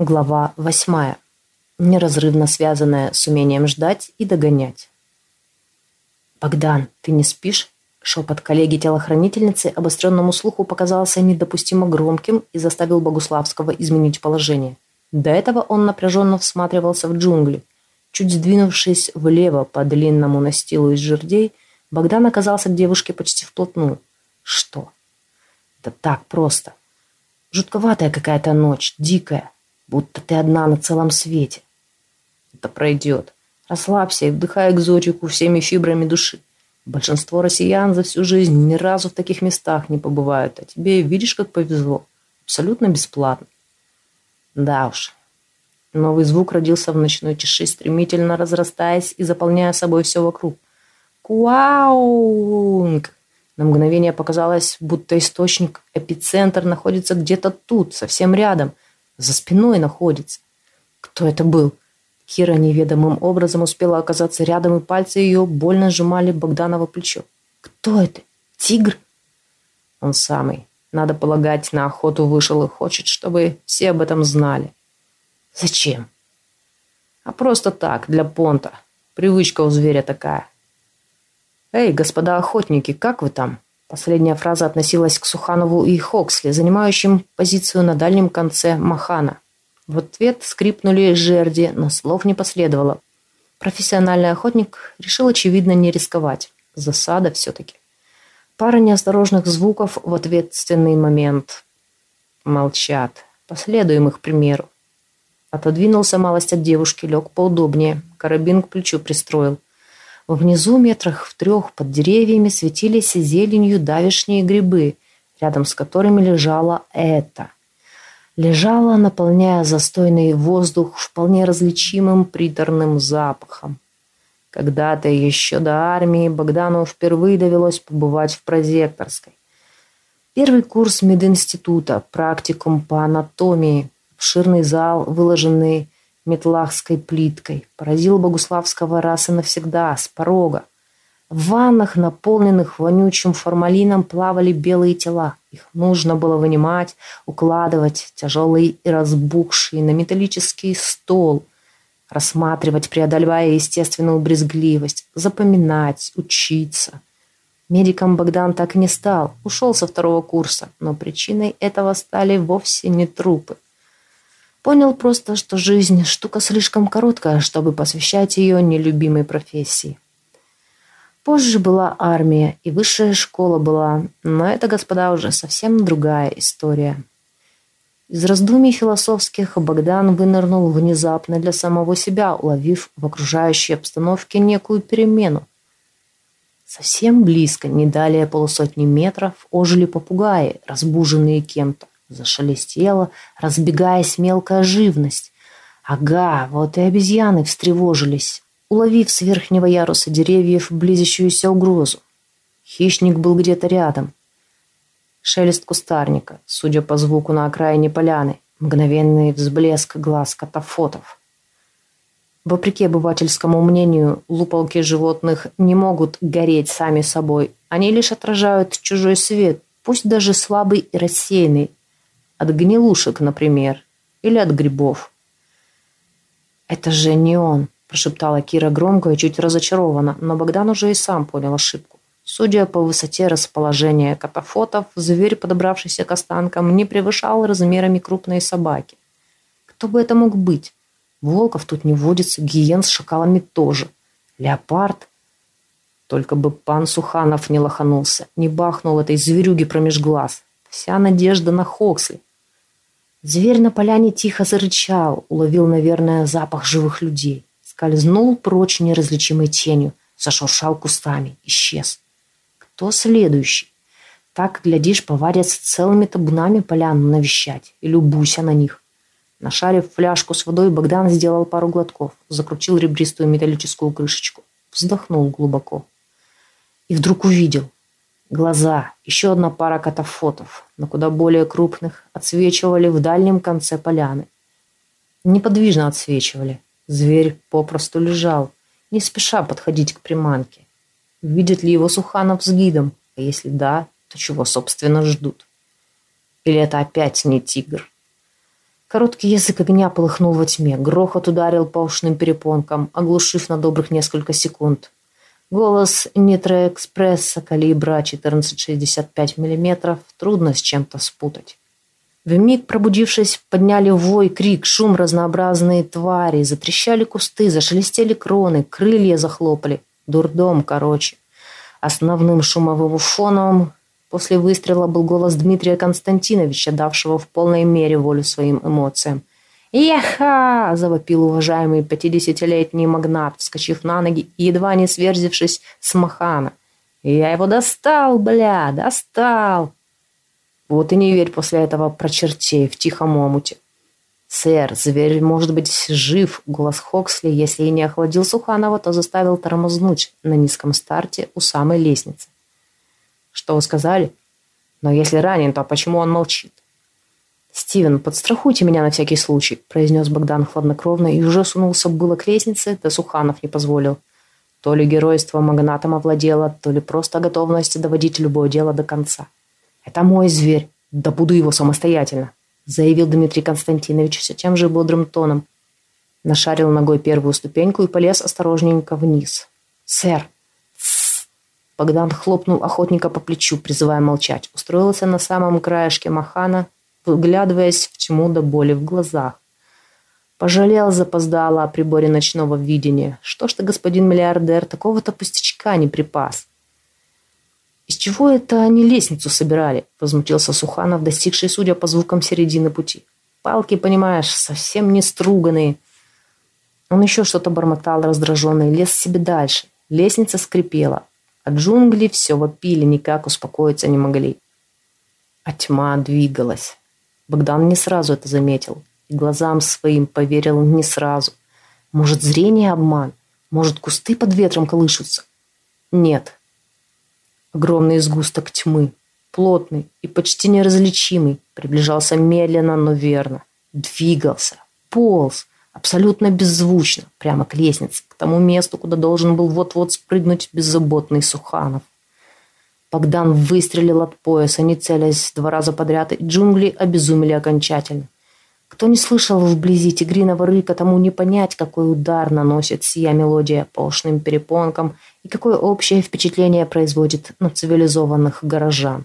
Глава восьмая. Неразрывно связанная с умением ждать и догонять. «Богдан, ты не спишь?» Шепот коллеги-телохранительницы обостренному слуху показался недопустимо громким и заставил Богуславского изменить положение. До этого он напряженно всматривался в джунгли. Чуть сдвинувшись влево по длинному настилу из жердей, Богдан оказался к девушке почти вплотную. «Что?» «Да так просто. Жутковатая какая-то ночь, дикая будто ты одна на целом свете. Это пройдет. Расслабься и вдыхай экзотику всеми фибрами души. Большинство россиян за всю жизнь ни разу в таких местах не побывают, а тебе, видишь, как повезло. Абсолютно бесплатно. Да уж. Новый звук родился в ночной тиши, стремительно разрастаясь и заполняя собой все вокруг. Куаунг! На мгновение показалось, будто источник, эпицентр находится где-то тут, совсем рядом – за спиной находится. Кто это был? Кира неведомым образом успела оказаться рядом, и пальцы ее больно сжимали Богданово плечо. Кто это? Тигр? Он самый. Надо полагать, на охоту вышел и хочет, чтобы все об этом знали. Зачем? А просто так, для понта. Привычка у зверя такая. Эй, господа охотники, как вы там? Последняя фраза относилась к Суханову и Хоксли, занимающим позицию на дальнем конце Махана. В ответ скрипнули жерди, но слов не последовало. Профессиональный охотник решил, очевидно, не рисковать. Засада все-таки. Пара неосторожных звуков в ответственный момент. Молчат. Последуем их примеру. Отодвинулся малость от девушки, лег поудобнее. Карабин к плечу пристроил. Внизу метрах в трех под деревьями светились зеленью давишние грибы, рядом с которыми лежала это. Лежала, наполняя застойный воздух вполне различимым приторным запахом. Когда-то еще до армии Богдану впервые довелось побывать в прозекторской. Первый курс мединститута, практикум по анатомии, обширный зал, выложенный метлахской плиткой, поразил Богуславского раз и навсегда, с порога. В ваннах, наполненных вонючим формалином, плавали белые тела. Их нужно было вынимать, укладывать, тяжелые и разбухшие, на металлический стол, рассматривать, преодолевая естественную брезгливость, запоминать, учиться. Медиком Богдан так и не стал, ушел со второго курса, но причиной этого стали вовсе не трупы. Понял просто, что жизнь – штука слишком короткая, чтобы посвящать ее нелюбимой профессии. Позже была армия и высшая школа была, но это, господа, уже совсем другая история. Из раздумий философских Богдан вынырнул внезапно для самого себя, уловив в окружающей обстановке некую перемену. Совсем близко, не далее полусотни метров, ожили попугаи, разбуженные кем-то. Зашелестела, разбегаясь мелкая живность. Ага, вот и обезьяны встревожились, уловив с верхнего яруса деревьев близящуюся угрозу. Хищник был где-то рядом. Шелест кустарника, судя по звуку на окраине поляны, мгновенный взблеск глаз катафотов. Вопреки обывательскому мнению, луполки животных не могут гореть сами собой. Они лишь отражают чужой свет, пусть даже слабый и рассеянный, от гнилушек, например. Или от грибов. «Это же не он», – прошептала Кира громко и чуть разочарованно, но Богдан уже и сам понял ошибку. Судя по высоте расположения катафотов, зверь, подобравшийся к останкам, не превышал размерами крупной собаки. Кто бы это мог быть? Волков тут не водится, гиен с шакалами тоже. Леопард? Только бы пан Суханов не лоханулся, не бахнул этой зверюги промеж глаз. Вся надежда на Хоксли. Зверь на поляне тихо зарычал, уловил, наверное, запах живых людей. Скользнул прочь неразличимой тенью, зашуршал кустами, исчез. Кто следующий? Так, глядишь, повадятся целыми табунами поляну навещать и любуйся на них. Нашарив фляжку с водой, Богдан сделал пару глотков, закрутил ребристую металлическую крышечку, вздохнул глубоко. И вдруг увидел – Глаза, еще одна пара катафотов, но куда более крупных, отсвечивали в дальнем конце поляны. Неподвижно отсвечивали. Зверь попросту лежал, не спеша подходить к приманке. Видит ли его Суханов с гидом? А если да, то чего, собственно, ждут? Или это опять не тигр? Короткий язык огня полыхнул во тьме. Грохот ударил по ушным перепонкам, оглушив на добрых несколько секунд. Голос Нитроэкспресса калибра 1465 мм трудно с чем-то спутать. Вмиг пробудившись, подняли вой, крик, шум разнообразные твари, затрещали кусты, зашелестели кроны, крылья захлопали. Дурдом, короче. Основным шумовым фоном После выстрела был голос Дмитрия Константиновича, давшего в полной мере волю своим эмоциям. «Еха!» – завопил уважаемый пятидесятилетний магнат, вскочив на ноги и едва не сверзившись с махана. «Я его достал, бля, достал!» Вот и не верь после этого про чертей в тихом омуте. «Сэр, зверь может быть жив», — голос Хоксли, если и не охладил Суханова, то заставил тормознуть на низком старте у самой лестницы. Что вы сказали? Но если ранен, то почему он молчит? «Стивен, подстрахуйте меня на всякий случай», – произнес Богдан хладнокровно и уже сунулся было к лестнице, да Суханов не позволил. То ли геройство магнатом овладело, то ли просто готовность доводить любое дело до конца. «Это мой зверь, да буду его самостоятельно», – заявил Дмитрий Константинович все тем же бодрым тоном. Нашарил ногой первую ступеньку и полез осторожненько вниз. «Сэр, Богдан хлопнул охотника по плечу, призывая молчать. Устроился на самом краешке махана, выглядываясь в тьму до боли в глазах. Пожалел запоздало о приборе ночного видения. Что ж ты, господин миллиардер, такого-то пустячка не припас? «Из чего это они лестницу собирали?» – возмутился Суханов, достигший, судя по звукам, середины пути. «Палки, понимаешь, совсем не струганные». Он еще что-то бормотал раздраженный, лез себе дальше. Лестница скрипела, а джунгли все вопили, никак успокоиться не могли. А тьма двигалась. Богдан не сразу это заметил. И глазам своим поверил не сразу. Может, зрение обман? Может, кусты под ветром колышутся? Нет. Огромный сгусток тьмы, плотный и почти неразличимый, приближался медленно, но верно. Двигался, полз, абсолютно беззвучно, прямо к лестнице, к тому месту, куда должен был вот-вот спрыгнуть беззаботный Суханов. Богдан выстрелил от пояса, не целясь два раза подряд, и джунгли обезумели окончательно. Кто не слышал вблизи тигриного рыка, тому не понять, какой удар наносит сия мелодия по ушным перепонкам и какое общее впечатление производит на цивилизованных горожан.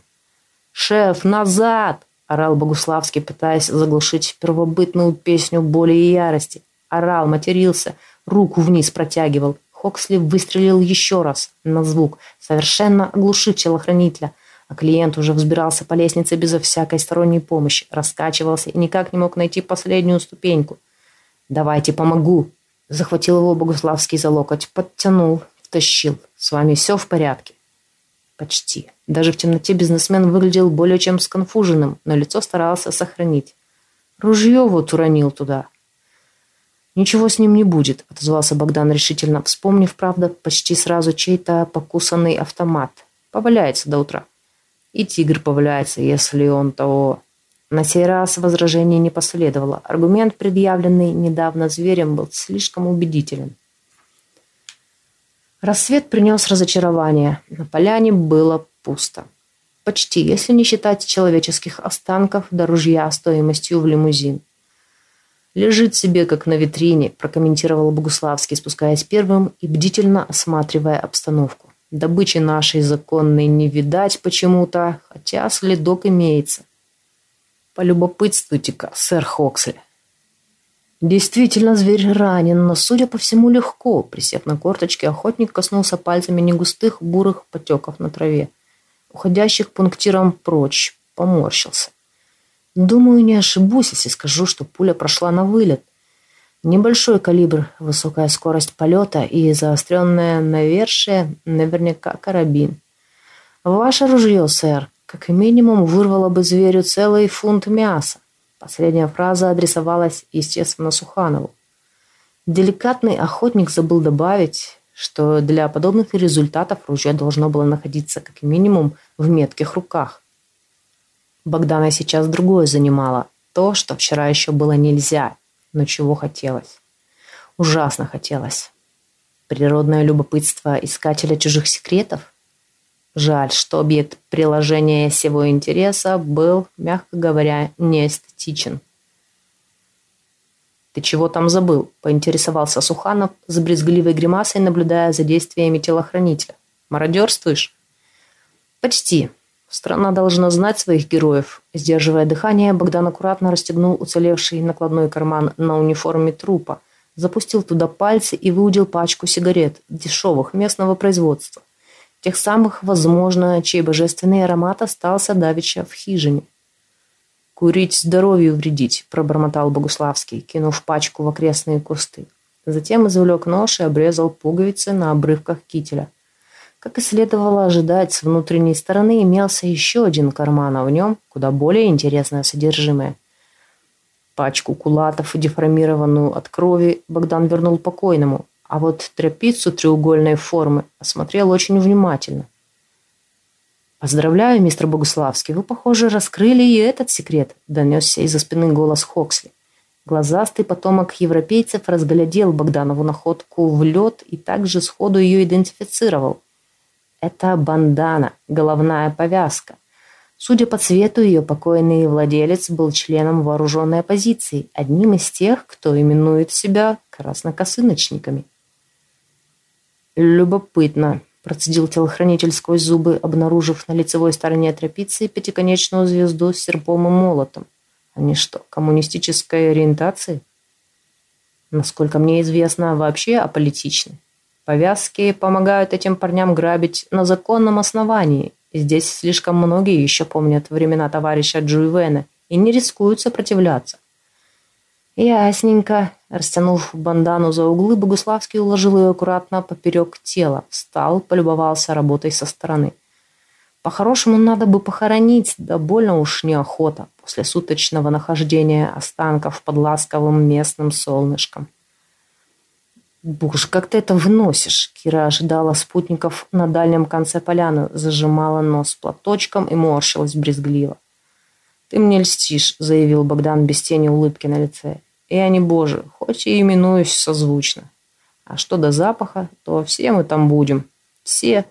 «Шеф, назад!» Орал Богуславский, пытаясь заглушить первобытную песню боли и ярости. Орал, матерился, руку вниз протягивал. Хоксли выстрелил еще раз на звук, совершенно оглушив телохранителя. А клиент уже взбирался по лестнице безо всякой сторонней помощи, раскачивался и никак не мог найти последнюю ступеньку. «Давайте помогу!» Захватил его Богуславский за локоть, подтянул, втащил. «С вами все в порядке?» Почти. Даже в темноте бизнесмен выглядел более чем сконфуженным, но лицо старался сохранить. Ружье вот уронил туда. «Ничего с ним не будет», — отозвался Богдан решительно, вспомнив, правда, почти сразу чей-то покусанный автомат. «Поваляется до утра». И тигр поваляется, если он того... На сей раз возражений не последовало. Аргумент, предъявленный недавно зверем, был слишком убедителен. Рассвет принес разочарование. На поляне было пусто. Почти, если не считать человеческих останков до ружья стоимостью в лимузин. «Лежит себе, как на витрине», – прокомментировал Богуславский, спускаясь первым и бдительно осматривая обстановку. «Добычи нашей законной не видать почему-то, хотя следок имеется». «Полюбопытствуйте-ка, сэр Хоксли, Действительно, зверь ранен, но, судя по всему, легко. Присев на корточки, охотник коснулся пальцами негустых бурых потеков на траве, уходящих пунктиром прочь, поморщился. Думаю, не ошибусь, если скажу, что пуля прошла на вылет. Небольшой калибр, высокая скорость полета и заостренное навершие, наверняка карабин. Ваше ружье, сэр, как минимум вырвало бы зверю целый фунт мяса. Последняя фраза адресовалась, естественно, Суханову. Деликатный охотник забыл добавить, что для подобных результатов ружье должно было находиться как минимум в метких руках. Богдана сейчас другое занимало. То, что вчера еще было нельзя, но чего хотелось. Ужасно хотелось. Природное любопытство искателя чужих секретов – Жаль, что объект приложения сего интереса был, мягко говоря, неэстетичен. «Ты чего там забыл?» – поинтересовался Суханов с брезгливой гримасой, наблюдая за действиями телохранителя. «Мародерствуешь?» «Почти. Страна должна знать своих героев». Сдерживая дыхание, Богдан аккуратно расстегнул уцелевший накладной карман на униформе трупа, запустил туда пальцы и выудил пачку сигарет, дешевых, местного производства. Тех самых, возможно, чей божественный аромат остался давеча в хижине. «Курить здоровью вредить», – пробормотал Богуславский, кинув пачку в окрестные кусты. Затем извлек нож и обрезал пуговицы на обрывках кителя. Как и следовало ожидать, с внутренней стороны имелся еще один карман, а в нем куда более интересное содержимое. Пачку кулатов, деформированную от крови, Богдан вернул покойному, а вот тряпицу треугольной формы осмотрел очень внимательно. «Поздравляю, мистер Богуславский, вы, похоже, раскрыли и этот секрет», – донесся из-за спины голос Хоксли. Глазастый потомок европейцев разглядел Богданову находку в лед и также сходу ее идентифицировал. Это бандана, головная повязка. Судя по цвету, ее покойный владелец был членом вооруженной оппозиции, одним из тех, кто именует себя краснокосыночниками. «Любопытно», Процедил телохранитель сквозь зубы, обнаружив на лицевой стороне тряпицы пятиконечную звезду с серпом и молотом. Они что, коммунистической ориентации? Насколько мне известно, вообще аполитичны. Повязки помогают этим парням грабить на законном основании. Здесь слишком многие еще помнят времена товарища Джуивена и не рискуют сопротивляться. «Ясненько». Растянув бандану за углы, Богуславский уложил ее аккуратно поперек тела, встал, полюбовался работой со стороны. По-хорошему надо бы похоронить, да больно уж неохота после суточного нахождения останков под ласковым местным солнышком. «Боже, как ты это выносишь?» Кира ожидала спутников на дальнем конце поляны, зажимала нос платочком и морщилась брезгливо. «Ты мне льстишь», — заявил Богдан без тени улыбки на лице. Я не божий, хоть и именуюсь созвучно. А что до запаха, то все мы там будем. Все.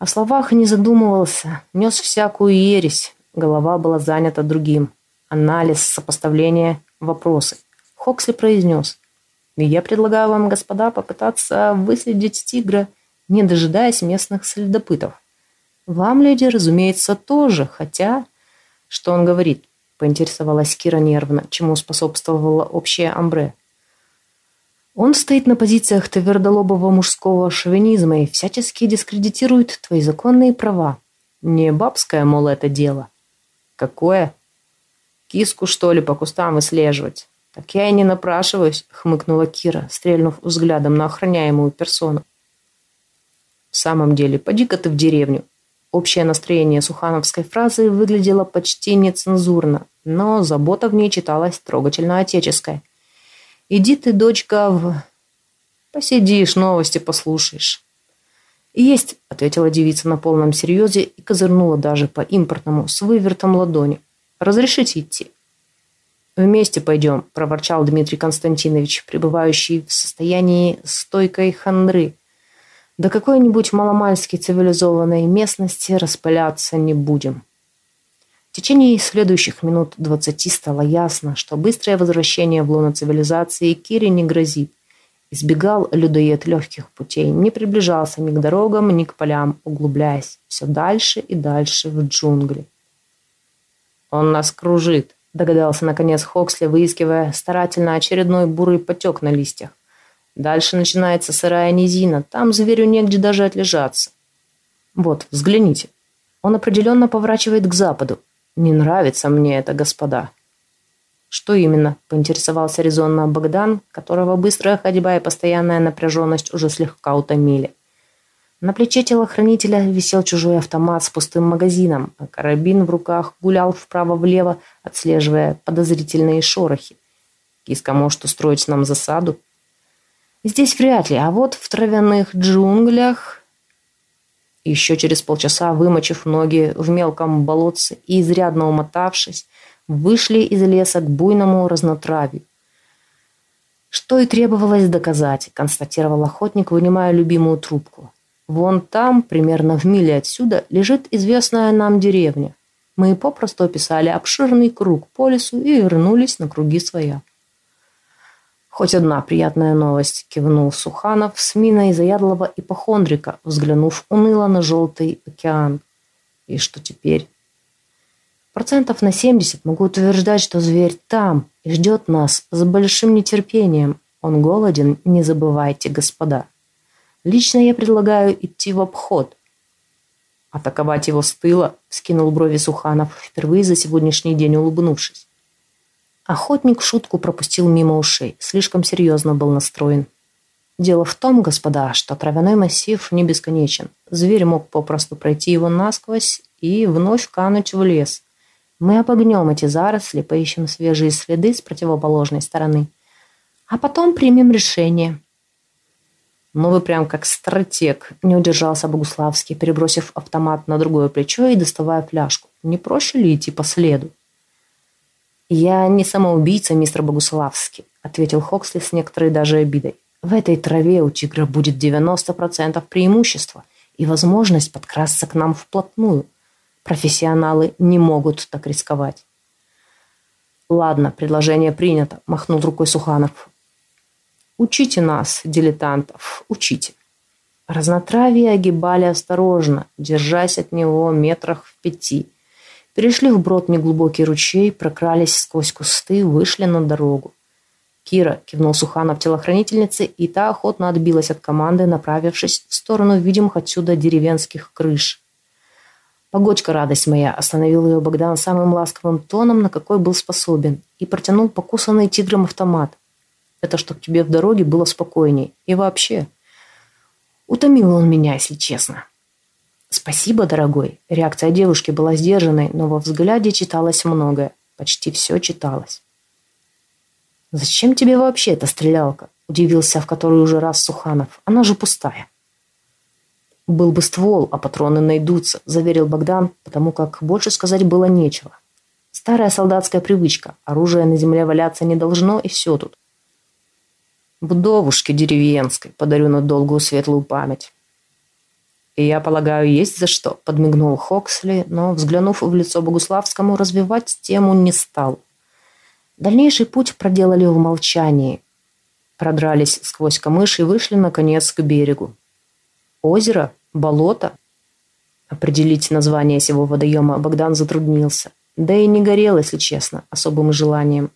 О словах не задумывался, нес всякую ересь. Голова была занята другим. Анализ, сопоставление, вопросы. Хоксли произнес. Я предлагаю вам, господа, попытаться выследить тигра, не дожидаясь местных следопытов. Вам, леди, разумеется, тоже, хотя... Что он говорит? поинтересовалась Кира нервно, чему способствовало общее амбре. Он стоит на позициях твердолобого мужского шовинизма и всячески дискредитирует твои законные права. Не бабское, мол, это дело. Какое? Киску, что ли, по кустам выслеживать? Так я и не напрашиваюсь, хмыкнула Кира, стрельнув взглядом на охраняемую персону. В самом деле, поди-ка ты в деревню. Общее настроение сухановской фразы выглядело почти нецензурно, но забота в ней читалась трогательно отеческая. «Иди ты, дочка, в... посидишь, новости послушаешь». «Есть», — ответила девица на полном серьезе и козырнула даже по импортному с вывертом ладони. «Разрешите идти?» «Вместе пойдем», — проворчал Дмитрий Константинович, пребывающий в состоянии стойкой хандры. «До какой-нибудь маломальски цивилизованной местности распыляться не будем». В течение следующих минут двадцати стало ясно, что быстрое возвращение в лоно цивилизации Кире не грозит. Избегал людоед легких путей, не приближался ни к дорогам, ни к полям, углубляясь все дальше и дальше в джунгли. «Он нас кружит», – догадался наконец Хоксли, выискивая старательно очередной бурый потек на листьях. Дальше начинается сырая низина, там зверю негде даже отлежаться. Вот, взгляните. Он определенно поворачивает к западу, «Не нравится мне это, господа». «Что именно?» – поинтересовался резонно Богдан, которого быстрая ходьба и постоянная напряженность уже слегка утомили. На плече телохранителя висел чужой автомат с пустым магазином, а карабин в руках гулял вправо-влево, отслеживая подозрительные шорохи. Киска может устроить нам засаду. Здесь вряд ли, а вот в травяных джунглях еще через полчаса, вымочив ноги в мелком болотце и изрядно умотавшись, вышли из леса к буйному разнотравью. Что и требовалось доказать, констатировал охотник, вынимая любимую трубку. Вон там, примерно в миле отсюда, лежит известная нам деревня. Мы попросту описали обширный круг по лесу и вернулись на круги своя. Хоть одна приятная новость, кивнул Суханов с миной заядлого ипохондрика, взглянув уныло на желтый океан. И что теперь? Процентов на 70 могу утверждать, что зверь там и ждет нас с большим нетерпением. Он голоден, не забывайте, господа. Лично я предлагаю идти в обход. Атаковать его с тыла, скинул брови Суханов, впервые за сегодняшний день улыбнувшись. Охотник шутку пропустил мимо ушей, слишком серьезно был настроен. Дело в том, господа, что травяной массив не бесконечен. Зверь мог попросту пройти его насквозь и вновь кануть в лес. Мы обогнем эти заросли, поищем свежие следы с противоположной стороны. А потом примем решение. «Ну вы прям как стратег», – не удержался Богуславский, перебросив автомат на другое плечо и доставая фляжку. «Не проще ли идти по следу?» «Я не самоубийца, мистер Богуславский», – ответил Хоксли с некоторой даже обидой. «В этой траве у тигра будет 90% преимущества и возможность подкрасться к нам вплотную. Профессионалы не могут так рисковать». «Ладно, предложение принято», – махнул рукой Суханов. Учите нас, дилетантов, учите. Разнотравие огибали осторожно, держась от него метрах в пяти. Перешли вброд неглубокий ручей, прокрались сквозь кусты, вышли на дорогу. «Кира», — кивнул Суханов телохранительнице, и та охотно отбилась от команды, направившись в сторону видимых отсюда деревенских крыш. «Погодька, радость моя!» – остановил ее Богдан самым ласковым тоном, на какой был способен, и протянул покусанный тигром автомат. Это чтобы тебе в дороге было спокойней. И вообще, утомил он меня, если честно. Спасибо, дорогой. Реакция девушки была сдержанной, но во взгляде читалось многое. Почти все читалось. «Зачем тебе вообще эта стрелялка?» Удивился в который уже раз Суханов. «Она же пустая». «Был бы ствол, а патроны найдутся», заверил Богдан, потому как больше сказать было нечего. Старая солдатская привычка. Оружие на земле валяться не должно, и все тут. Вдовушке деревенской подарю на долгую светлую память. И я полагаю, есть за что, подмигнул Хоксли, но, взглянув в лицо Богуславскому, развивать тему не стал. Дальнейший путь проделали в молчании. Продрались сквозь камыш и вышли, наконец, к берегу. Озеро? Болото? Определить название сего водоема Богдан затруднился. Да и не горел, если честно, особым желанием.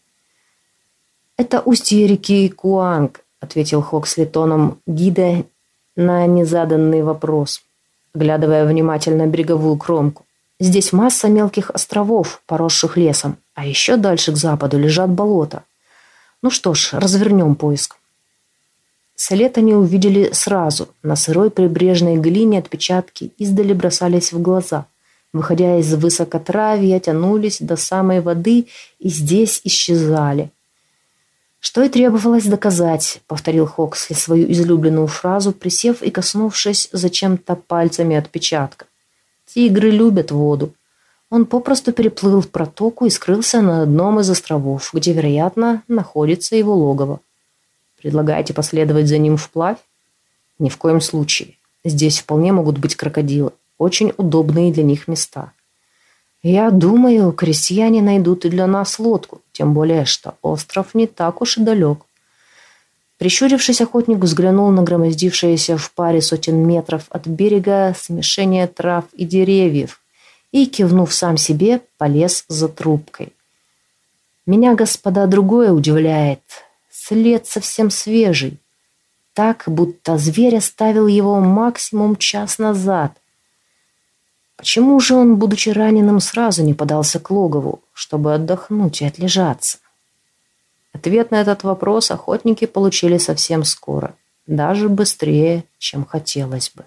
«Это устье реки Куанг», — ответил Хоксли тоном гида на незаданный вопрос, глядывая внимательно береговую кромку. «Здесь масса мелких островов, поросших лесом, а еще дальше к западу лежат болота. Ну что ж, развернем поиск». След они увидели сразу. На сырой прибрежной глине отпечатки издали бросались в глаза. Выходя из высокотравья, тянулись до самой воды и здесь исчезали. «Что и требовалось доказать», — повторил Хоксли свою излюбленную фразу, присев и коснувшись зачем-то пальцами отпечатка. «Тигры любят воду». Он попросту переплыл протоку и скрылся на одном из островов, где, вероятно, находится его логово. «Предлагаете последовать за ним вплавь?» «Ни в коем случае. Здесь вполне могут быть крокодилы. Очень удобные для них места». «Я думаю, крестьяне найдут и для нас лодку, тем более, что остров не так уж и далек». Прищурившись, охотник взглянул на громоздившееся в паре сотен метров от берега смешение трав и деревьев и, кивнув сам себе, полез за трубкой. «Меня, господа, другое удивляет. След совсем свежий. Так, будто зверь оставил его максимум час назад. Почему же он, будучи раненым, сразу не подался к логову, чтобы отдохнуть и отлежаться? Ответ на этот вопрос охотники получили совсем скоро, даже быстрее, чем хотелось бы.